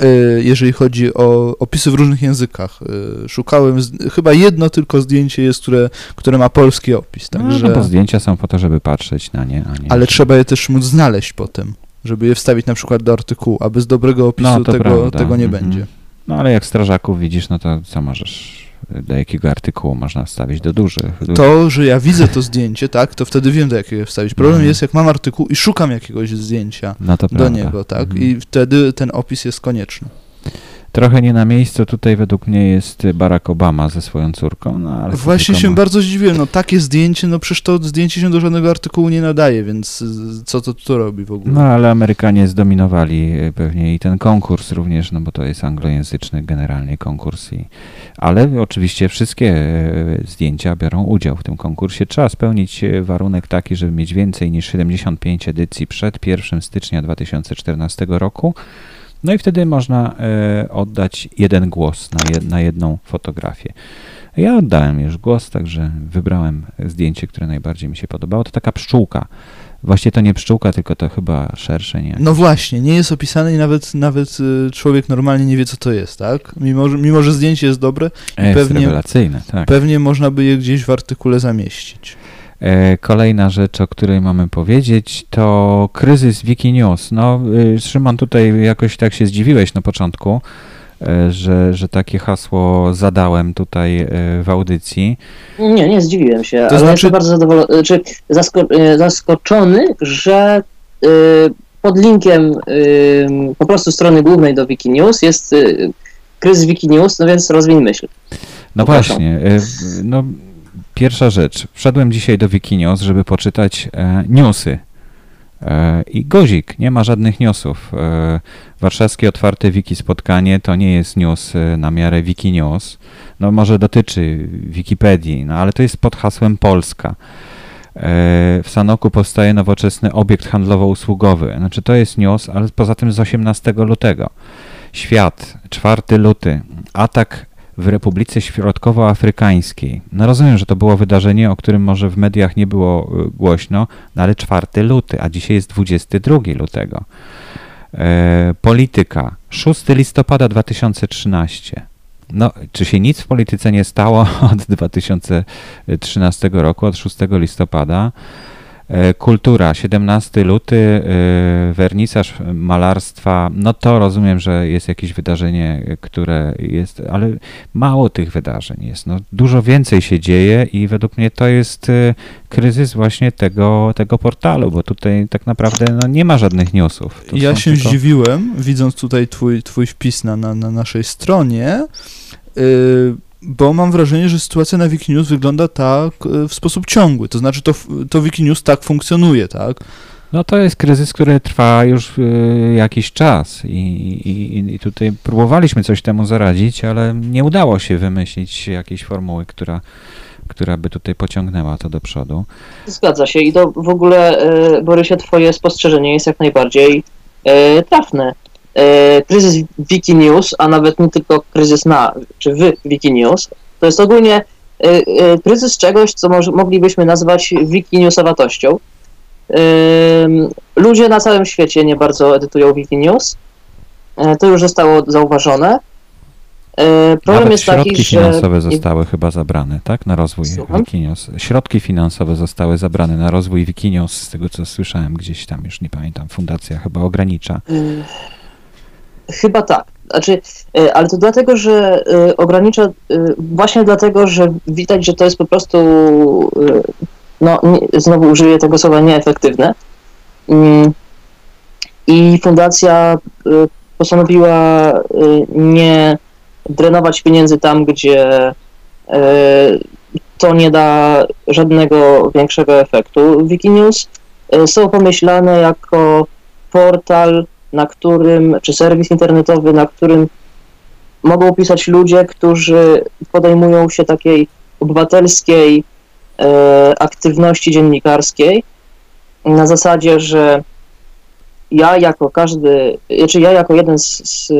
y, jeżeli chodzi o opisy w różnych językach. Szukałem, chyba jedno tylko zdjęcie jest, które, które ma polski opis. No, także... No, no bo zdjęcia są po to, żeby patrzeć na nie, a nie... Ale trzeba je też móc znaleźć potem, żeby je wstawić na przykład do artykułu, a bez dobrego opisu no, tego, tego nie mm -hmm. będzie. No ale jak strażaków widzisz, no to co możesz, do jakiego artykułu można wstawić? Do dużych. To, że ja widzę to zdjęcie, tak, to wtedy wiem, do jakiego wstawić. Problem mhm. jest, jak mam artykuł i szukam jakiegoś zdjęcia no do niego, tak, mhm. i wtedy ten opis jest konieczny. Trochę nie na miejscu tutaj według mnie jest Barack Obama ze swoją córką. No, Właśnie się ma... bardzo zdziwiłem, no takie zdjęcie, no przecież to zdjęcie się do żadnego artykułu nie nadaje, więc co to tu robi w ogóle? No ale Amerykanie zdominowali e, pewnie i ten konkurs również, no bo to jest anglojęzyczny generalnie konkurs. I... Ale oczywiście wszystkie e, zdjęcia biorą udział w tym konkursie. Trzeba spełnić e, warunek taki, żeby mieć więcej niż 75 edycji przed 1 stycznia 2014 roku. No i wtedy można e, oddać jeden głos na, jed, na jedną fotografię. Ja oddałem już głos, także wybrałem zdjęcie, które najbardziej mi się podobało. To taka pszczółka. Właściwie to nie pszczółka, tylko to chyba szersze, nie? No właśnie, nie jest opisane i nawet, nawet y, człowiek normalnie nie wie, co to jest, tak? Mimo, mimo że zdjęcie jest dobre, jest pewnie, rewelacyjne, tak. pewnie można by je gdzieś w artykule zamieścić. E, kolejna rzecz, o której mamy powiedzieć, to kryzys Wikinews. No, y, Szymon, tutaj jakoś tak się zdziwiłeś na początku, e, że, że takie hasło zadałem tutaj e, w audycji. Nie, nie zdziwiłem się, to ale znaczy... bardzo zadowolony, czy zasko zaskoczony, że pod linkiem po prostu strony głównej do Wikinews jest kryzys Wikinews, no więc rozwiń myśl. No właśnie, no Pierwsza rzecz. Wszedłem dzisiaj do Wikinews, żeby poczytać e, newsy. E, I gozik, nie ma żadnych newsów. E, warszawskie otwarte wiki spotkanie to nie jest news na miarę Wikinews. No może dotyczy Wikipedii, no ale to jest pod hasłem Polska. W Sanoku powstaje nowoczesny obiekt handlowo-usługowy. Znaczy to jest news, ale poza tym z 18 lutego. Świat, 4 luty, atak w Republice Środkowoafrykańskiej. No rozumiem, że to było wydarzenie, o którym może w mediach nie było y, głośno, no ale 4 luty, a dzisiaj jest 22 lutego. E, polityka. 6 listopada 2013. No, czy się nic w polityce nie stało <laughs> od 2013 roku, od 6 listopada? E, kultura, 17 luty, e, wernisaż malarstwa, no to rozumiem, że jest jakieś wydarzenie, które jest, ale mało tych wydarzeń jest. No, dużo więcej się dzieje i według mnie to jest e, kryzys właśnie tego, tego portalu, bo tutaj tak naprawdę no, nie ma żadnych newsów. To ja się tylko- zdziwiłem, widząc tutaj twój, twój wpis na, na, na naszej stronie, yy, bo mam wrażenie, że sytuacja na Wikinews wygląda tak yy, w sposób ciągły. To znaczy, to, to Wikinews tak funkcjonuje, tak? No to jest kryzys, który trwa już y, jakiś czas i, i, i tutaj próbowaliśmy coś temu zaradzić, ale nie udało się wymyślić jakiejś formuły, która, która by tutaj pociągnęła to do przodu. Zgadza się i to w ogóle, e, Borysie, twoje spostrzeżenie jest jak najbardziej e, trafne. E, kryzys Wikinews, a nawet nie tylko kryzys na, czy w Wikinews, to jest ogólnie e, e, kryzys czegoś, co moglibyśmy nazwać Wikinewsowatością. Ludzie na całym świecie nie bardzo edytują Wikinews. To już zostało zauważone. Problem Nawet jest środki taki, że... finansowe zostały chyba zabrane, tak? Na rozwój Słucham? Wikinews. Środki finansowe zostały zabrane na rozwój Wikinews, z tego co słyszałem gdzieś tam, już nie pamiętam, fundacja chyba ogranicza. Chyba tak. Znaczy, y, ale to dlatego, że y, ogranicza, y, właśnie dlatego, że widać, że to jest po prostu, no nie, znowu użyję tego słowa, nieefektywne. Mm, I fundacja postanowiła nie drenować pieniędzy tam, gdzie to nie da żadnego większego efektu. Wikinews są pomyślane jako portal, na którym, czy serwis internetowy, na którym mogą pisać ludzie, którzy podejmują się takiej obywatelskiej e, aktywności dziennikarskiej na zasadzie, że ja jako każdy, czy ja jako jeden z, z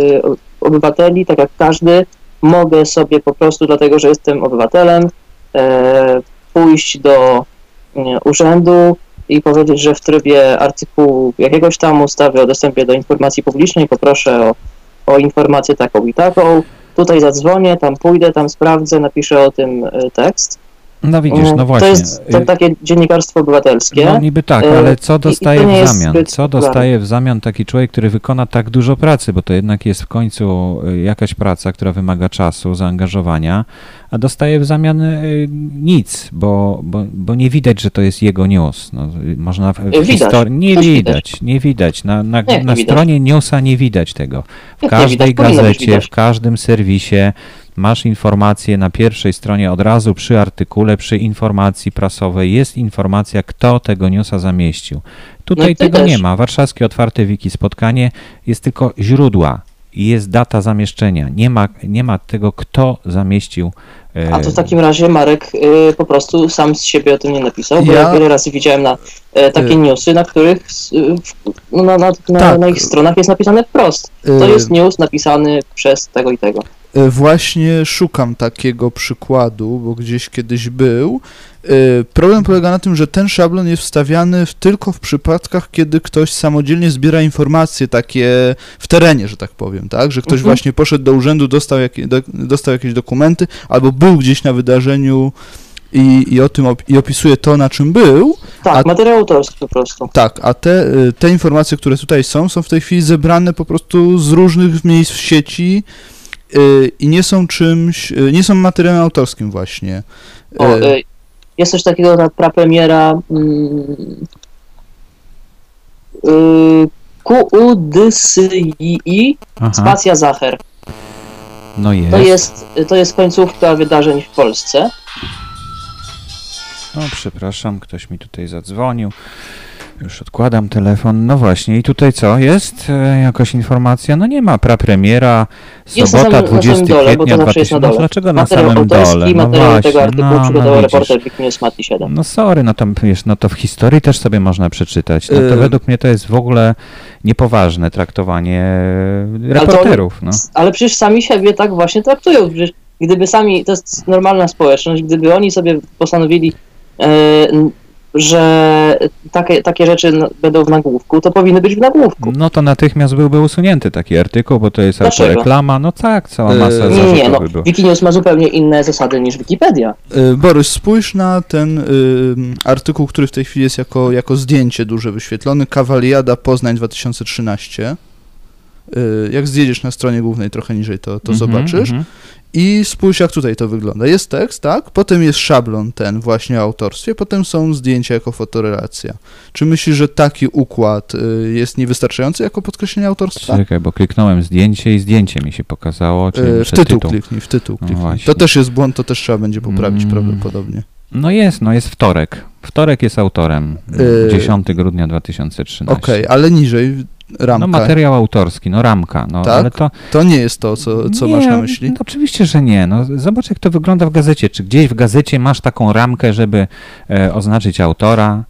obywateli, tak jak każdy, mogę sobie po prostu, dlatego że jestem obywatelem, e, pójść do nie, urzędu i powiedzieć, że w trybie artykułu jakiegoś tam ustawy o dostępie do informacji publicznej poproszę o, o informację taką i taką. Tutaj zadzwonię, tam pójdę, tam sprawdzę, napiszę o tym e, tekst. No widzisz, no to właśnie. jest to, takie dziennikarstwo obywatelskie. No niby tak, E, ale co to dostaje nie w zamian? Co dostaje w zamian taki człowiek, który wykona tak dużo pracy, bo to jednak jest w końcu y, jakaś praca, która wymaga czasu, zaangażowania, a dostaje w zamian y, nic, bo, bo, bo nie widać, że to jest jego news. No, y, można w, Widać, historii... Nie widać, nie widać. Na, na, nie na widać? stronie newsa nie widać tego. W Jak nie każdej widać? Gazecie, widać. w każdym serwisie masz informację na pierwszej stronie od razu przy artykule, przy informacji prasowej jest informacja, kto tego newsa zamieścił. Tutaj No tego też. nie ma. Warszawskie Otwarte Wiki spotkanie jest tylko źródła i jest data zamieszczenia. Nie ma, nie ma tego, kto zamieścił. e, A to w takim razie Marek y, po prostu sam z siebie o tym nie napisał, bo Ja- ja wiele razy widziałem na e, takie Y. newsy, na których no, na, na, na, Tak. na ich stronach jest napisane wprost. To jest news napisany przez tego i tego. E, Właśnie szukam takiego przykładu, bo gdzieś kiedyś był. E, Problem polega na tym, że ten szablon jest wstawiany w, tylko w przypadkach, kiedy ktoś samodzielnie zbiera informacje takie w terenie, że tak powiem, tak? Że ktoś Mhm. właśnie poszedł do urzędu, dostał, do, dostał jakieś dokumenty, albo był gdzieś na wydarzeniu i, i o tym op- i opisuje to, na czym był. Tak, A- materiał autorski po prostu. Tak, a te, y, te informacje, które tutaj są, są w tej chwili zebrane po prostu z różnych miejsc w sieci i nie są czymś, y, nie są materiałem autorskim właśnie. O, Y, y, jest coś takiego na prapremiera mm, y, QUDSII Spacja Zacher. no jest. To jest, to jest końcówka wydarzeń w Polsce. No, przepraszam, ktoś mi tutaj zadzwonił. Już odkładam telefon. No właśnie, i tutaj co? Jest e, jakaś informacja? No nie ma prapremiera, sobota samym- na 20 samym dole, bo to kwietnia zawsze jest na 2000. No dlaczego na samym dole? No materiał właśnie, tego artykułu no, przygotował no reporter Wikinews Mati 7. No sorry, no tam wiesz, no to w historii też sobie można przeczytać. No to Y- według mnie to jest w ogóle niepoważne traktowanie reporterów. No. Ale przecież sami siebie tak właśnie traktują. Przecież gdyby sami, to jest normalna społeczność, gdyby oni sobie postanowili, e, że takie, takie rzeczy no, będą w nagłówku, to powinny być w nagłówku. No to natychmiast byłby usunięty taki artykuł, bo to jest Dlaczego? autoreklama. No tak, cała masa Yy, Nie, no, by. Wikinews ma zupełnie inne zasady niż Wikipedia. Y, Borys, spójrz na ten y, artykuł, który w tej chwili jest jako, jako zdjęcie duże wyświetlony. Kawaliada Poznań 2013. Y, Jak zjedziesz na stronie głównej trochę niżej, to, to Mhm, zobaczysz. mhm. I spójrz, jak tutaj to wygląda. Jest tekst, tak? Potem jest szablon ten właśnie o autorstwie, potem są zdjęcia jako fotorelacja. Czy myślisz, że taki układ y, jest niewystarczający jako podkreślenie autorstwa? Czekaj, bo kliknąłem zdjęcie i zdjęcie mi się pokazało, czyli Y, W muszę tytuł kliknij, w tytuł No kliknij. to też jest błąd, to też trzeba będzie poprawić Mm. prawdopodobnie. No jest, no jest wtorek. Wtorek jest autorem. Yy, 10 grudnia 2013. Okej, ale niżej ramka. No materiał autorski, no ramka, no Tak? ale to... To nie jest to, co, co nie, masz na myśli. No, oczywiście, że nie. No, zobacz, jak to wygląda w gazecie. Czy gdzieś w gazecie masz taką ramkę, żeby e, oznaczyć autora?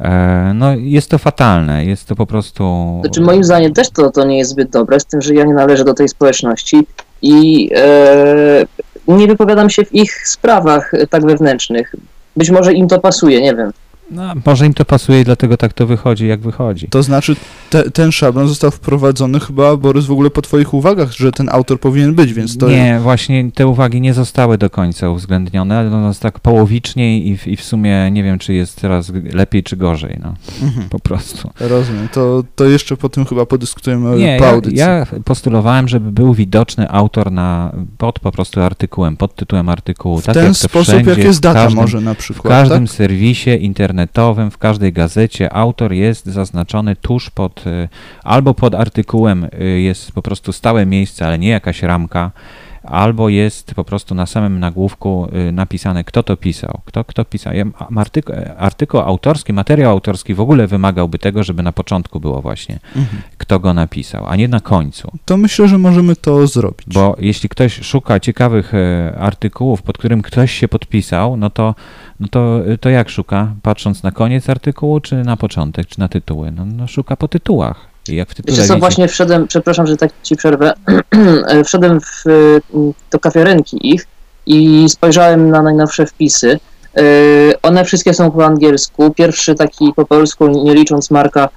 E, no jest to fatalne, jest to po prostu... Znaczy moim zdaniem też to, to nie jest zbyt dobre, z tym, że ja nie należę do tej społeczności i e, nie wypowiadam się w ich sprawach e, tak wewnętrznych. Być może im to pasuje, nie wiem. No, może im to pasuje i dlatego tak to wychodzi, jak wychodzi. To znaczy, te, ten szablon został wprowadzony chyba, Borys, w ogóle po twoich uwagach, że ten autor powinien być, więc to... Nie, właśnie te uwagi nie zostały do końca uwzględnione, ale no, tak połowicznie i w, i w sumie nie wiem, czy jest teraz lepiej, czy gorzej, no, Mhm, po prostu. rozumiem. To, to jeszcze po tym chyba podyskutujemy Nie, po ja, audycji. ja postulowałem, żeby był widoczny autor na, pod po prostu artykułem, pod tytułem artykułu. w tak ten jak sposób, jak jest w data każdym, może na W przykład, każdym tak? serwisie internetowym, w każdej gazecie. Autor jest zaznaczony tuż pod, y, albo pod artykułem y, jest po prostu stałe miejsce, ale nie jakaś ramka, albo jest po prostu na samym nagłówku y, napisane, kto to pisał, kto, kto pisał. Ja, m- artykuł, artykuł autorski, materiał autorski w ogóle wymagałby tego, żeby na początku było właśnie, Mhm. kto go napisał, a nie na końcu. To myślę, że możemy to zrobić. Bo jeśli ktoś szuka ciekawych e, artykułów, pod którym ktoś się podpisał, no to, no to, to jak szuka? Patrząc na koniec artykułu, czy na początek, czy na tytuły? No, no szuka po tytułach. Jak w tytule Wiecie co, właśnie wszedłem, przepraszam, że tak ci przerwę, <clears throat> wszedłem w, e, do kawiarenki ich i spojrzałem na najnowsze wpisy. E, One wszystkie są po angielsku. Pierwszy taki po polsku, nie licząc Marka,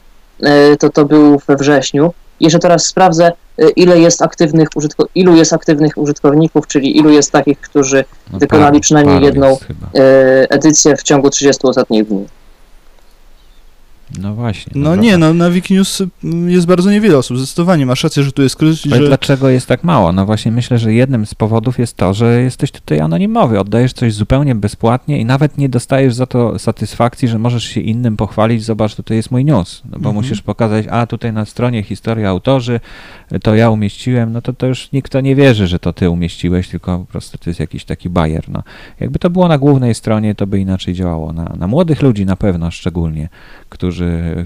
e, to to był we wrześniu. Jeszcze teraz sprawdzę, ile jest aktywnych użytko- ilu jest aktywnych użytkowników, czyli ilu jest takich, którzy no, wykonali paru- przynajmniej paru jedną- edycję w ciągu 30 ostatnich dni. No właśnie. No dobra. nie, no na Wikinews mm, jest bardzo niewiele osób, zdecydowanie. Masz rację, że tu jest kryzys Ale że... dlaczego jest tak mało? No właśnie myślę, że jednym z powodów jest to, że jesteś tutaj anonimowy, oddajesz coś zupełnie bezpłatnie i nawet nie dostajesz za to satysfakcji, że możesz się innym pochwalić, zobacz, tutaj jest mój news, no bo Mhm. musisz pokazać, a tutaj na stronie historia autorzy, to ja umieściłem, no to to już nikt to nie wierzy, że to ty umieściłeś, tylko po prostu to jest jakiś taki bajer, no. Jakby to było na głównej stronie, to by inaczej działało, na, na młodych ludzi na pewno szczególnie, którzy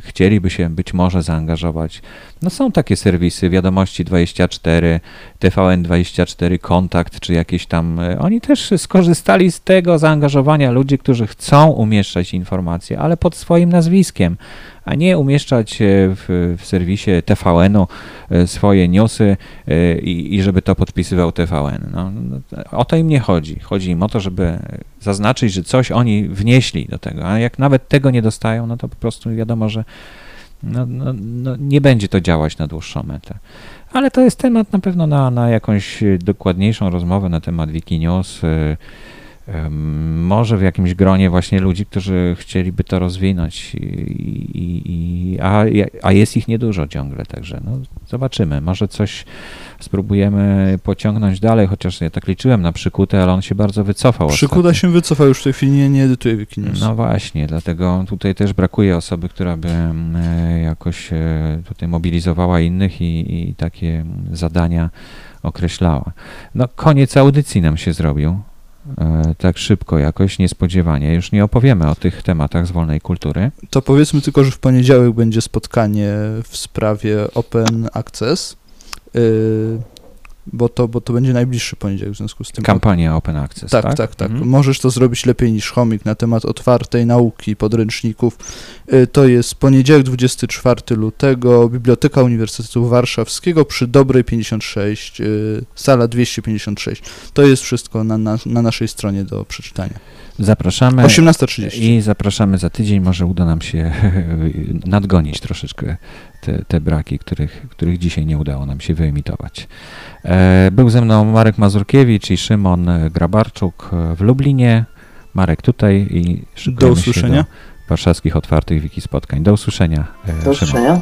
chcieliby się być może zaangażować. No są takie serwisy, Wiadomości 24, TVN24, Kontakt, czy jakieś tam. Oni też skorzystali z tego zaangażowania ludzi, którzy chcą umieszczać informacje, ale pod swoim nazwiskiem, a nie umieszczać e, w, w serwisie TVN-u e, swoje newsy e, i, i żeby to podpisywał TVN. No, no, o to im nie chodzi. Chodzi im o to, żeby zaznaczyć, że coś oni wnieśli do tego, a jak nawet tego nie dostają, no to po prostu wiadomo, że no, no, no, nie będzie to działać na dłuższą metę. Ale to jest temat na pewno na, na jakąś dokładniejszą rozmowę na temat Wikinews. Może w jakimś gronie właśnie ludzi, którzy chcieliby to rozwinąć, i, i, i, a, a jest ich niedużo ciągle, także no, zobaczymy. Może coś spróbujemy pociągnąć dalej, chociaż ja tak liczyłem na przykutę, ale on się bardzo wycofał. Przykuda ostatnio. się wycofał, już w tej chwili nie, nie edytuje Wikinews. No właśnie, dlatego tutaj też brakuje osoby, która by jakoś e, tutaj mobilizowała innych i, i takie zadania określała. No koniec audycji nam się zrobił. E, Tak szybko, jakoś niespodziewanie. Już nie opowiemy o tych tematach z wolnej kultury. To powiedzmy tylko, że w poniedziałek będzie spotkanie w sprawie Open Access. Bo to, bo to będzie najbliższy poniedziałek w związku z tym. Kampania Open Access, Tak, tak? tak, tak. Mhm. Możesz to zrobić lepiej niż chomik na temat otwartej nauki, podręczników. Y, To jest poniedziałek 24 lutego, Biblioteka Uniwersytetu Warszawskiego przy Dobrej 56, y, sala 256. To jest wszystko na, na, na naszej stronie do przeczytania. Zapraszamy. 18.30. I zapraszamy za tydzień. Może uda nam się <laughs> nadgonić troszeczkę te, te braki, których, których dzisiaj nie udało nam się wyemitować. E, Był ze mną Marek Mazurkiewicz i Szymon Grabarczuk w Lublinie. Marek tutaj i Do szykujemy usłyszenia. do warszawskich otwartych wiki spotkań. Do usłyszenia. e, Do Szymon. usłyszenia.